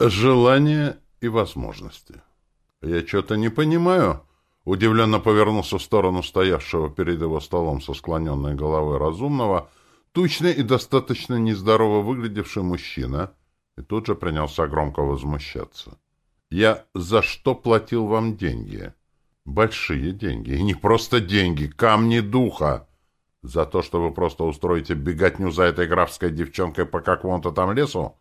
Желания и возможности. Я что-то не понимаю. Удивленно повернулся в сторону стоявшего перед его столом со склоненной головой разумного, тучный и достаточно нездорово выглядевший мужчина, и тут же принялся громко возмущаться. «Я за что платил вам деньги?» «Большие деньги. И не просто деньги, камни духа. За то, что вы просто устроите беготню за этой графской девчонкой по какому-то там лесу?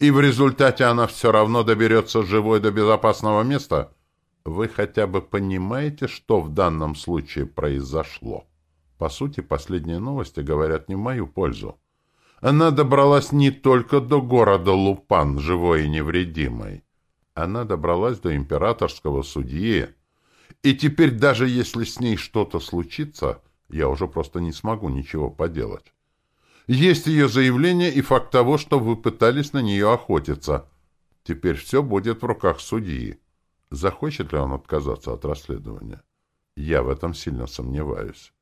И в результате она все равно доберется живой до безопасного места?» Вы хотя бы понимаете, что в данном случае произошло? По сути, последние новости говорят не в мою пользу. Она добралась не только до города Лупан, живой и невредимой. Она добралась до императорского судьи. И теперь, даже если с ней что-то случится, я уже просто не смогу ничего поделать. Есть ее заявление и факт того, что вы пытались на нее охотиться. Теперь все будет в руках судьи. Захочет ли он отказаться от расследования? Я в этом сильно сомневаюсь.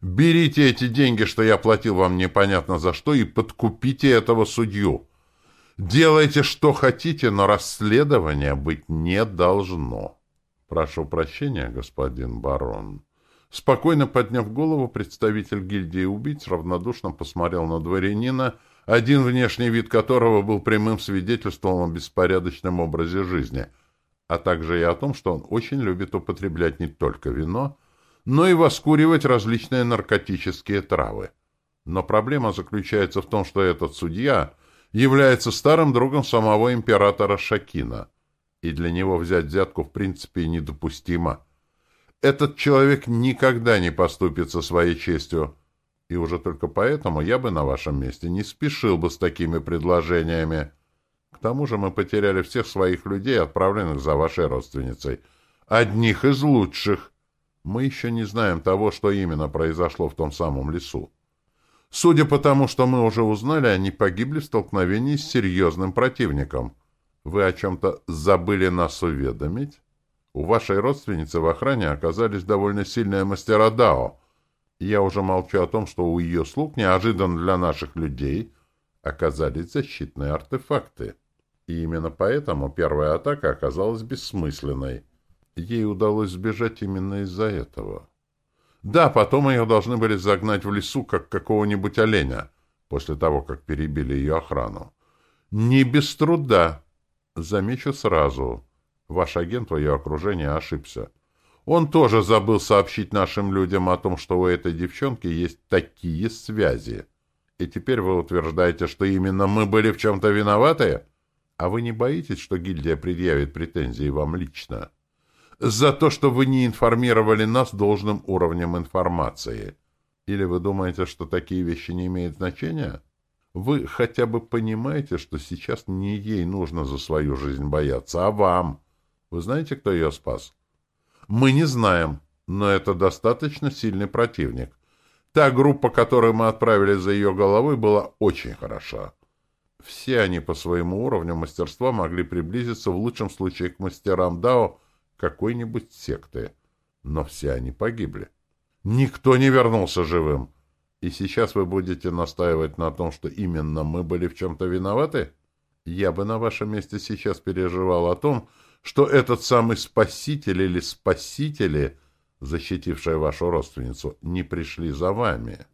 Берите эти деньги, что я платил вам непонятно за что, и подкупите этого судью. Делайте, что хотите, но расследования быть не должно. Прошу прощения, господин барон. Спокойно подняв голову, представитель гильдии убийц равнодушно посмотрел на дворянина, один внешний вид которого был прямым свидетельством о беспорядочном образе жизни — а также и о том, что он очень любит употреблять не только вино, но и воскуривать различные наркотические травы. Но проблема заключается в том, что этот судья является старым другом самого императора Шакина, и для него взять взятку в принципе недопустимо. Этот человек никогда не поступит со своей честью, и уже только поэтому я бы на вашем месте не спешил бы с такими предложениями. К тому же мы потеряли всех своих людей, отправленных за вашей родственницей. Одних из лучших. Мы еще не знаем того, что именно произошло в том самом лесу. Судя по тому, что мы уже узнали, они погибли в столкновении с серьезным противником. Вы о чем-то забыли нас уведомить? У вашей родственницы в охране оказались довольно сильные мастера Дао. Я уже молчу о том, что у ее слуг неожиданно для наших людей оказались защитные артефакты. И именно поэтому первая атака оказалась бессмысленной. Ей удалось сбежать именно из-за этого. Да, потом ее должны были загнать в лесу, как какого-нибудь оленя, после того, как перебили ее охрану. Не без труда. Замечу сразу. Ваш агент в ее окружении ошибся. Он тоже забыл сообщить нашим людям о том, что у этой девчонки есть такие связи. И теперь вы утверждаете, что именно мы были в чем-то виноваты? А вы не боитесь, что гильдия предъявит претензии вам лично? За то, что вы не информировали нас должным уровнем информации. Или вы думаете, что такие вещи не имеют значения? Вы хотя бы понимаете, что сейчас не ей нужно за свою жизнь бояться, а вам. Вы знаете, кто ее спас? Мы не знаем, но это достаточно сильный противник. Та группа, которую мы отправили за ее головой, была очень хороша. Все они по своему уровню мастерства могли приблизиться в лучшем случае к мастерам Дао какой-нибудь секты. Но все они погибли. Никто не вернулся живым. И сейчас вы будете настаивать на том, что именно мы были в чем-то виноваты? Я бы на вашем месте сейчас переживал о том, что этот самый спаситель или спасители, защитившие вашу родственницу, не пришли за вами.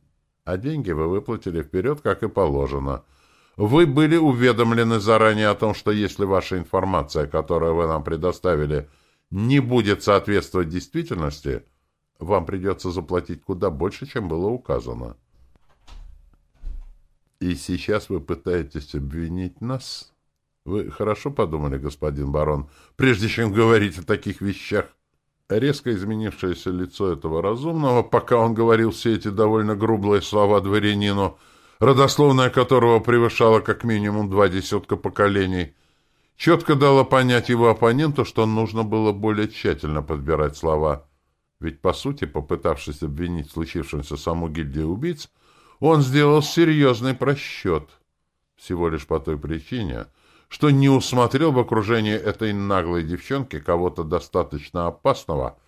А деньги вы выплатили вперед, как и положено — вы были уведомлены заранее о том, что если ваша информация, которую вы нам предоставили, не будет соответствовать действительности, вам придется заплатить куда больше, чем было указано. И сейчас вы пытаетесь обвинить нас? Вы хорошо подумали, господин барон, прежде чем говорить о таких вещах? Резко изменившееся лицо этого разумного, пока он говорил все эти довольно грубые слова дворянину, — родословная которого превышала как минимум два десятка поколений, четко дала понять его оппоненту, что нужно было более тщательно подбирать слова. Ведь, по сути, попытавшись обвинить случившемся саму гильдию убийц, он сделал серьезный просчет. Всего лишь по той причине, что не усмотрел в окружении этой наглой девчонки кого-то достаточно опасного,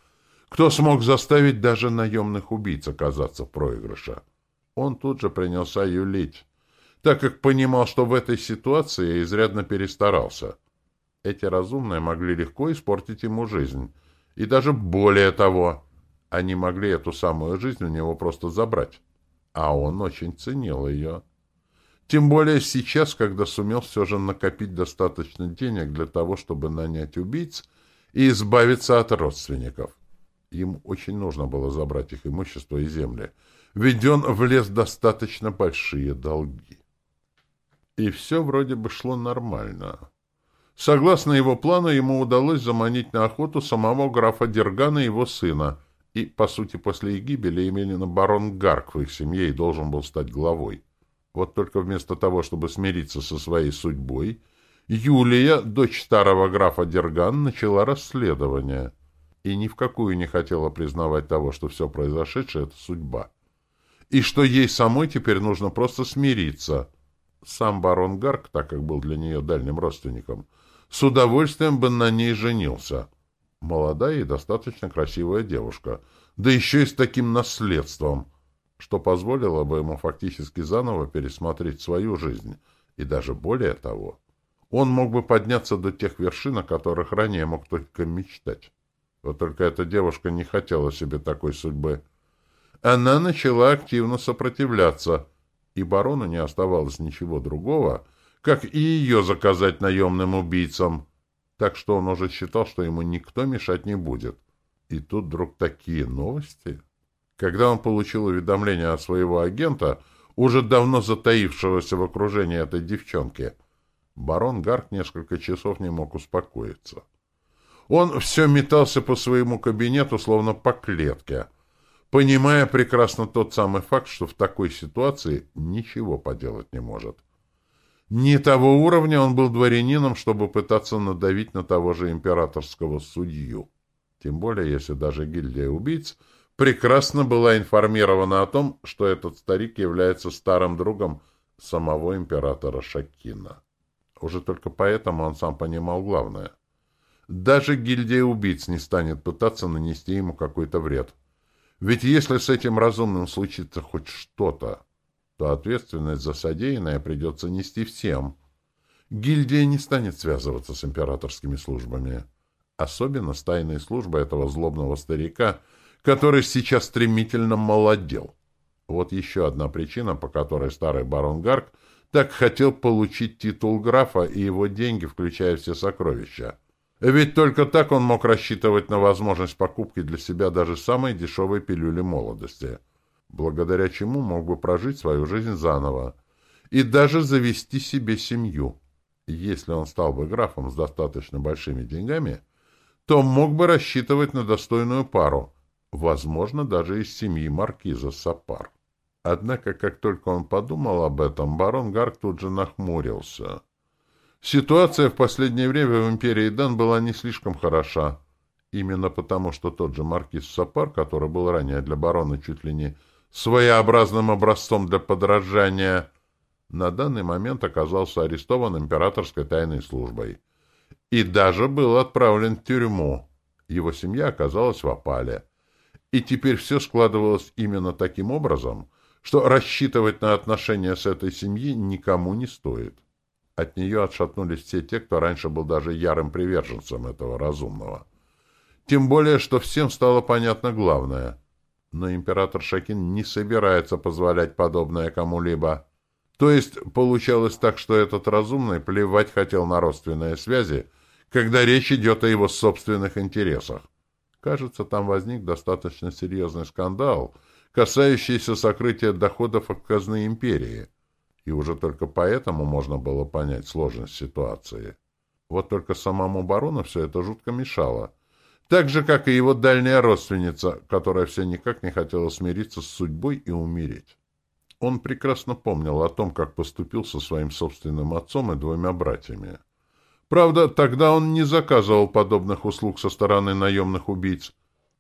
кто смог заставить даже наемных убийц оказаться в проигрыше. Он тут же принялся юлить. так как понимал, что в этой ситуации изрядно перестарался. Эти разумные могли легко испортить ему жизнь. И даже более того, они могли эту самую жизнь у него просто забрать. А он очень ценил ее. Тем более сейчас, когда сумел все же накопить достаточно денег для того, чтобы нанять убийц и избавиться от родственников. Ему очень нужно было забрать их имущество и земли, ведь он влез достаточно большие долги. И все вроде бы шло нормально. Согласно его плану, ему удалось заманить на охоту самого графа Дергана и его сына, и, по сути, после их гибели именно барон Гарк в их семье и должен был стать главой. Вот только вместо того, чтобы смириться со своей судьбой, Юлия, дочь старого графа Дерган, начала расследование и ни в какую не хотела признавать того, что все произошедшее — это судьба. И что ей самой теперь нужно просто смириться. Сам барон Гарк, так как был для нее дальним родственником, с удовольствием бы на ней женился. Молодая и достаточно красивая девушка, да еще и с таким наследством — что позволило бы ему фактически заново пересмотреть свою жизнь, и даже более того, он мог бы подняться до тех вершин, о которых ранее мог только мечтать. Вот только эта девушка не хотела себе такой судьбы. Она начала активно сопротивляться, и барону не оставалось ничего другого, как и ее заказать наемным убийцам, так что он уже считал, что ему никто мешать не будет. И тут вдруг такие новости... Когда он получил уведомление от своего агента, уже давно затаившегося в окружении этой девчонки, барон Гарк несколько часов не мог успокоиться. Он все метался по своему кабинету, словно по клетке, понимая прекрасно тот самый факт, что в такой ситуации ничего поделать не может. Не того уровня он был дворянином, чтобы пытаться надавить на того же императорского судью. Тем более, если даже гильдия убийц — прекрасно была информирована о том, что этот старик является старым другом самого императора Шакина. Уже только поэтому он сам понимал главное. Даже гильдия убийц не станет пытаться нанести ему какой-то вред. Ведь если с этим разумным случится хоть что-то, то ответственность за содеянное придется нести всем. Гильдия не станет связываться с императорскими службами. Особенно с тайной службой этого злобного старика — который сейчас стремительно молодел. Вот еще одна причина, по которой старый барон Гарк так хотел получить титул графа и его деньги, включая все сокровища. Ведь только так он мог рассчитывать на возможность покупки для себя даже самой дешевой пилюли молодости, благодаря чему мог бы прожить свою жизнь заново и даже завести себе семью. Если он стал бы графом с достаточно большими деньгами, то мог бы рассчитывать на достойную пару – возможно, даже из семьи маркиза Сапар. Однако, как только он подумал об этом, барон Гарк тут же нахмурился. Ситуация в последнее время в империи Дан была не слишком хороша. Именно потому, что тот же маркиз Сапар, который был ранее для барона чуть ли не своеобразным образцом для подражания, на данный момент оказался арестован императорской тайной службой. И даже был отправлен в тюрьму. Его семья оказалась в опале. И теперь все складывалось именно таким образом, что рассчитывать на отношения с этой семьей никому не стоит. От нее отшатнулись все те, кто раньше был даже ярым приверженцем этого разумного. Тем более, что всем стало понятно главное. Но император Шакин не собирается позволять подобное кому-либо. То есть, получалось так, что этот разумный плевать хотел на родственные связи, когда речь идет о его собственных интересах. Кажется, там возник достаточно серьезный скандал, касающийся сокрытия доходов от казны империи. И уже только поэтому можно было понять сложность ситуации. Вот только самому барону все это жутко мешало. Так же, как и его дальняя родственница, которая все никак не хотела смириться с судьбой и умереть. Он прекрасно помнил о том, как поступил со своим собственным отцом и двумя братьями. Правда, тогда он не заказывал подобных услуг со стороны наемных убийц.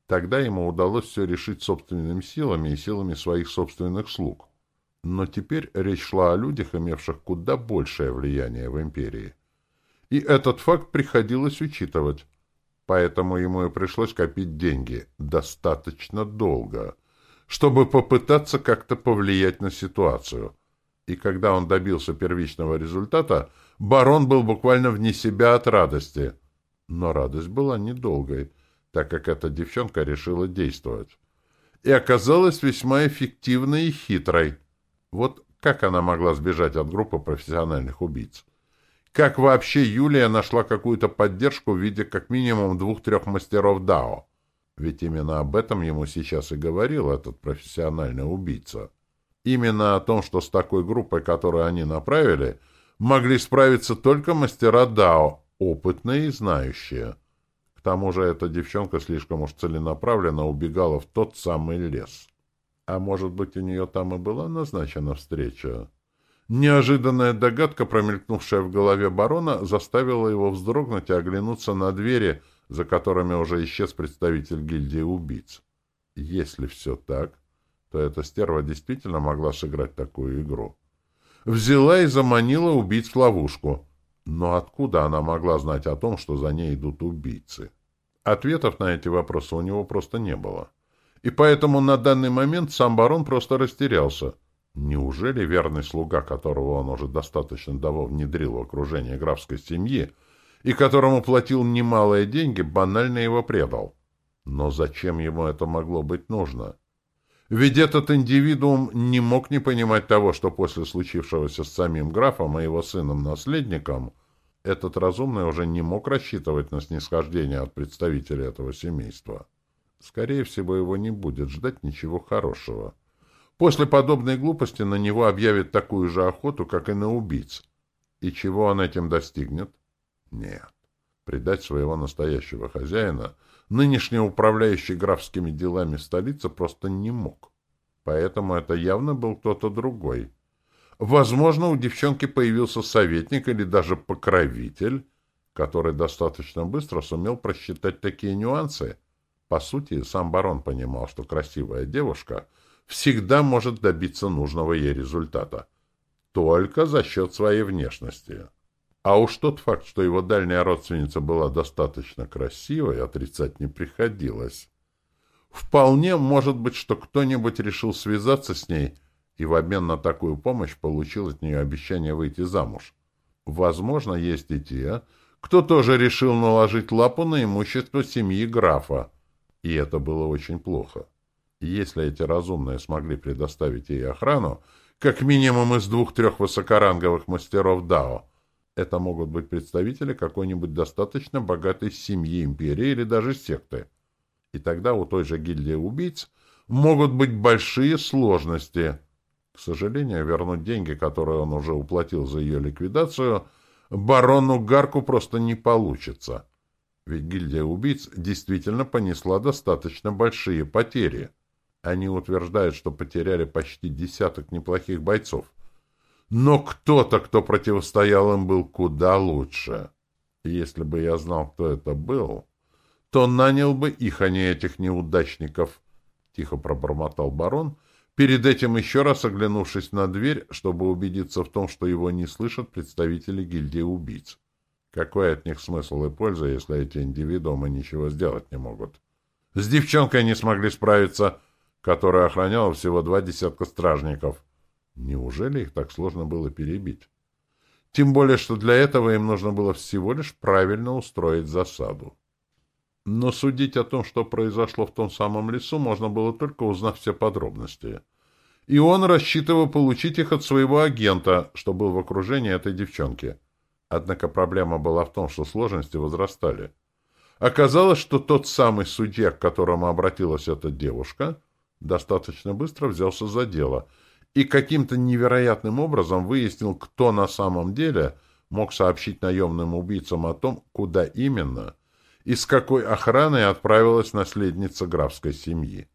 Тогда ему удалось все решить собственными силами и силами своих собственных слуг. Но теперь речь шла о людях, имевших куда большее влияние в империи. И этот факт приходилось учитывать. Поэтому ему и пришлось копить деньги достаточно долго, чтобы попытаться как-то повлиять на ситуацию. И когда он добился первичного результата, барон был буквально вне себя от радости. Но радость была недолгой, так как эта девчонка решила действовать. И оказалась весьма эффективной и хитрой. Вот как она могла сбежать от группы профессиональных убийц? Как вообще Юлия нашла какую-то поддержку в виде как минимум двух-трех мастеров Дао? Ведь именно об этом ему сейчас и говорил этот профессиональный убийца. Именно о том, что с такой группой, которую они направили, могли справиться только мастера Дао, опытные и знающие. К тому же эта девчонка слишком уж целенаправленно убегала в тот самый лес. А может быть, у нее там и была назначена встреча? Неожиданная догадка, промелькнувшая в голове барона, заставила его вздрогнуть и оглянуться на двери, за которыми уже исчез представитель гильдии убийц. Если все так, то эта стерва действительно могла сыграть такую игру. Взяла и заманила убийц в ловушку. Но откуда она могла знать о том, что за ней идут убийцы? Ответов на эти вопросы у него просто не было. И поэтому на данный момент сам барон просто растерялся. Неужели верный слуга, которого он уже достаточно давно внедрил в окружение графской семьи, и которому платил немалые деньги, банально его предал. Но зачем ему это могло быть нужно? Ведь этот индивидуум не мог не понимать того, что после случившегося с самим графом и его сыном-наследником этот разумный уже не мог рассчитывать на снисхождение от представителей этого семейства. Скорее всего, его не будет ждать ничего хорошего. После подобной глупости на него объявят такую же охоту, как и на убийц. И чего он этим достигнет? Нет. Предать своего настоящего хозяина нынешний управляющий графскими делами столицы просто не мог. Поэтому это явно был кто-то другой. Возможно, у девчонки появился советник или даже покровитель, который достаточно быстро сумел просчитать такие нюансы. По сути, сам барон понимал, что красивая девушка всегда может добиться нужного ей результата. Только за счет своей внешности. А уж тот факт, что его дальняя родственница была достаточно красивой, отрицать не приходилось. Вполне может быть, что кто-нибудь решил связаться с ней и в обмен на такую помощь получил от нее обещание выйти замуж. Возможно, есть и те, кто тоже решил наложить лапу на имущество семьи графа. И это было очень плохо. Если эти разумные смогли предоставить ей охрану, как минимум из двух-трех высокоранговых мастеров Дао, это могут быть представители какой-нибудь достаточно богатой семьи, империи или даже секты. И тогда у той же гильдии убийц могут быть большие сложности. К сожалению, вернуть деньги, которые он уже уплатил за ее ликвидацию, барону Гарку просто не получится. Ведь гильдия убийц действительно понесла достаточно большие потери. Они утверждают, что потеряли почти десяток неплохих бойцов. Но кто-то, кто противостоял им, был куда лучше. если бы я знал, кто это был, то нанял бы их, а не этих неудачников, — тихо пробормотал барон, перед этим еще раз оглянувшись на дверь, чтобы убедиться в том, что его не слышат представители гильдии убийц. Какой от них смысл и польза, если эти индивидуумы ничего сделать не могут? С девчонкой не смогли справиться, которая охраняла всего два десятка стражников. Неужели их так сложно было перебить? Тем более, что для этого им нужно было всего лишь правильно устроить засаду. Но судить о том, что произошло в том самом лесу, можно было только узнав все подробности. И он рассчитывал получить их от своего агента, что был в окружении этой девчонки. Однако проблема была в том, что сложности возрастали. Оказалось, что тот самый судья, к которому обратилась эта девушка, достаточно быстро взялся за дело — и каким-то невероятным образом выяснил, кто на самом деле мог сообщить наемным убийцам о том, куда именно и с какой охраной отправилась наследница графской семьи.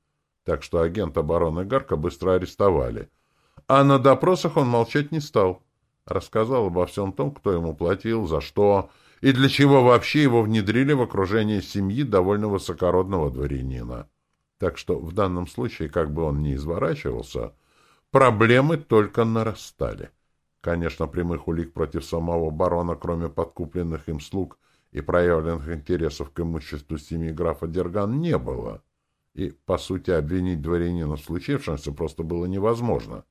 Так что агента барона Гарка быстро арестовали. А на допросах он молчать не стал. Рассказал обо всем том, кто ему платил, за что и для чего вообще его внедрили в окружение семьи довольно высокородного дворянина. Так что в данном случае, как бы он ни изворачивался, Проблемы только нарастали. Конечно, прямых улик против самого барона, кроме подкупленных им слуг и проявленных интересов к имуществу семьи графа Дерган, не было. И, по сути, обвинить дворянина в случившемся просто было невозможно.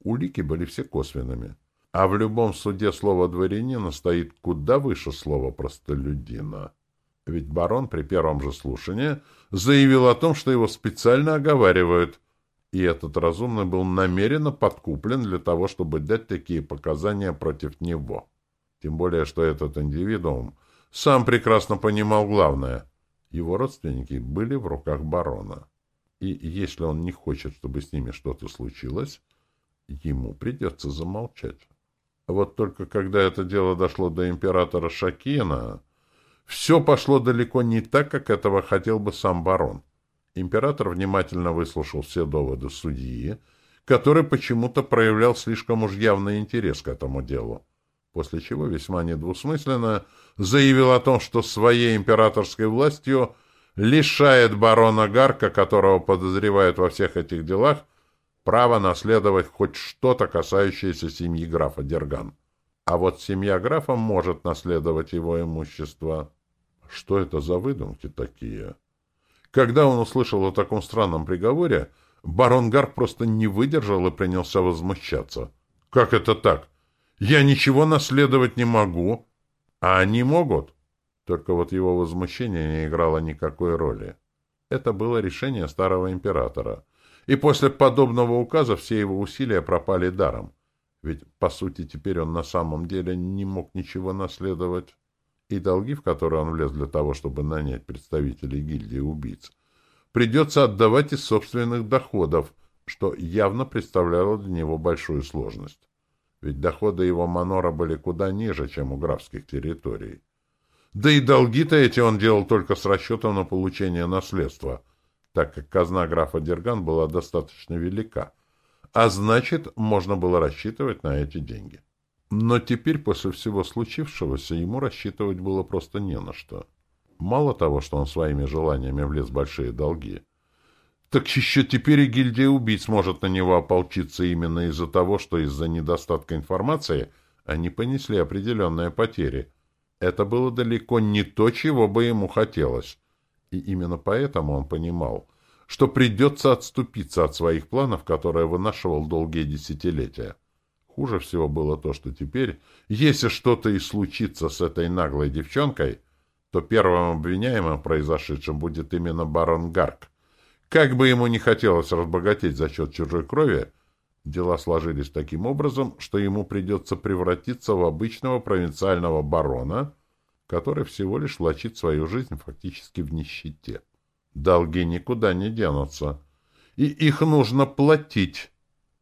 Улики были все косвенными. А в любом суде слово «дворянина» стоит куда выше слова «простолюдина». Ведь барон при первом же слушании заявил о том, что его специально оговаривают, и этот разумный был намеренно подкуплен для того, чтобы дать такие показания против него. Тем более, что этот индивидуум сам прекрасно понимал главное. Его родственники были в руках барона. И если он не хочет, чтобы с ними что-то случилось, ему придется замолчать. Вот только когда это дело дошло до императора Шакина, все пошло далеко не так, как этого хотел бы сам барон. Император внимательно выслушал все доводы судьи, который почему-то проявлял слишком уж явный интерес к этому делу, после чего весьма недвусмысленно заявил о том, что своей императорской властью лишает барона Гарка, которого подозревают во всех этих делах, право наследовать хоть что-то, касающееся семьи графа Дерган. А вот семья графа может наследовать его имущество. Что это за выдумки такие? Когда он услышал о таком странном приговоре, барон Гарк просто не выдержал и принялся возмущаться. «Как это так? Я ничего наследовать не могу, а они могут». Только вот его возмущение не играло никакой роли. Это было решение старого императора — и после подобного указа все его усилия пропали даром. Ведь, по сути, теперь он на самом деле не мог ничего наследовать. И долги, в которые он влез для того, чтобы нанять представителей гильдии убийц, придется отдавать из собственных доходов, что явно представляло для него большую сложность. Ведь доходы его манора были куда ниже, чем у графских территорий. Да и долги-то эти он делал только с расчетом на получение наследства — так как казна графа Дерган была достаточно велика, а значит, можно было рассчитывать на эти деньги. Но теперь, после всего случившегося, ему рассчитывать было просто не на что. Мало того, что он своими желаниями влез в большие долги, так еще теперь и гильдия убийц может на него ополчиться именно из-за того, что из-за недостатка информации они понесли определенные потери. Это было далеко не то, чего бы ему хотелось. И именно поэтому он понимал, что придется отступиться от своих планов, которые вынашивал долгие десятилетия. Хуже всего было то, что теперь, если что-то и случится с этой наглой девчонкой, то первым обвиняемым в произошедшем будет именно барон Гарк. Как бы ему не хотелось разбогатеть за счет чужой крови, дела сложились таким образом, что ему придется превратиться в обычного провинциального барона — который всего лишь влачит свою жизнь фактически в нищете. Долги никуда не денутся, и их нужно платить.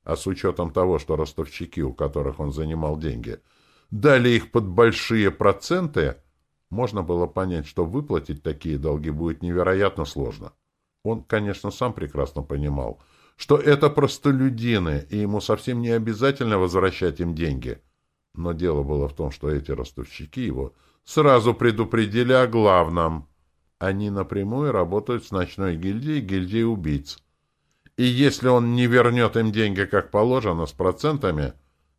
А с учетом того, что ростовщики, у которых он занимал деньги, дали их под большие проценты, можно было понять, что выплатить такие долги будет невероятно сложно. Он, конечно, сам прекрасно понимал, что это простолюдины, и ему совсем не обязательно возвращать им деньги. Но дело было в том, что эти ростовщики его сразу предупредили о главном. Они напрямую работают с ночной гильдией, гильдией убийц. И если он не вернет им деньги, как положено, с процентами,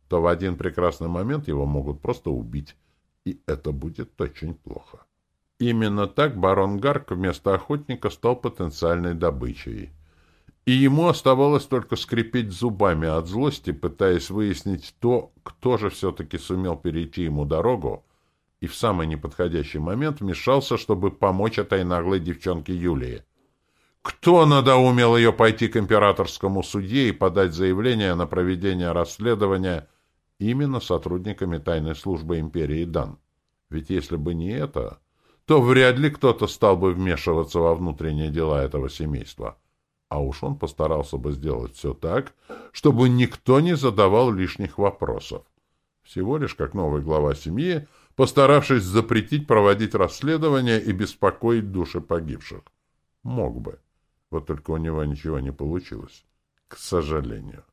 то в один прекрасный момент его могут просто убить. И это будет очень плохо. Именно так барон Гарк вместо охотника стал потенциальной добычей. И ему оставалось только скрипеть зубами от злости, пытаясь выяснить то, кто же все-таки сумел перейти ему дорогу, и в самый неподходящий момент вмешался, чтобы помочь этой наглой девчонке Юлии. Кто надоумел ее пойти к императорскому судье и подать заявление на проведение расследования именно сотрудниками тайной службы империи Дан? Ведь если бы не это, то вряд ли кто-то стал бы вмешиваться во внутренние дела этого семейства. А уж он постарался бы сделать все так, чтобы никто не задавал лишних вопросов. Всего лишь как новый глава семьи — постаравшись запретить проводить расследование и беспокоить души погибших. Мог бы. Вот только у него ничего не получилось. К сожалению.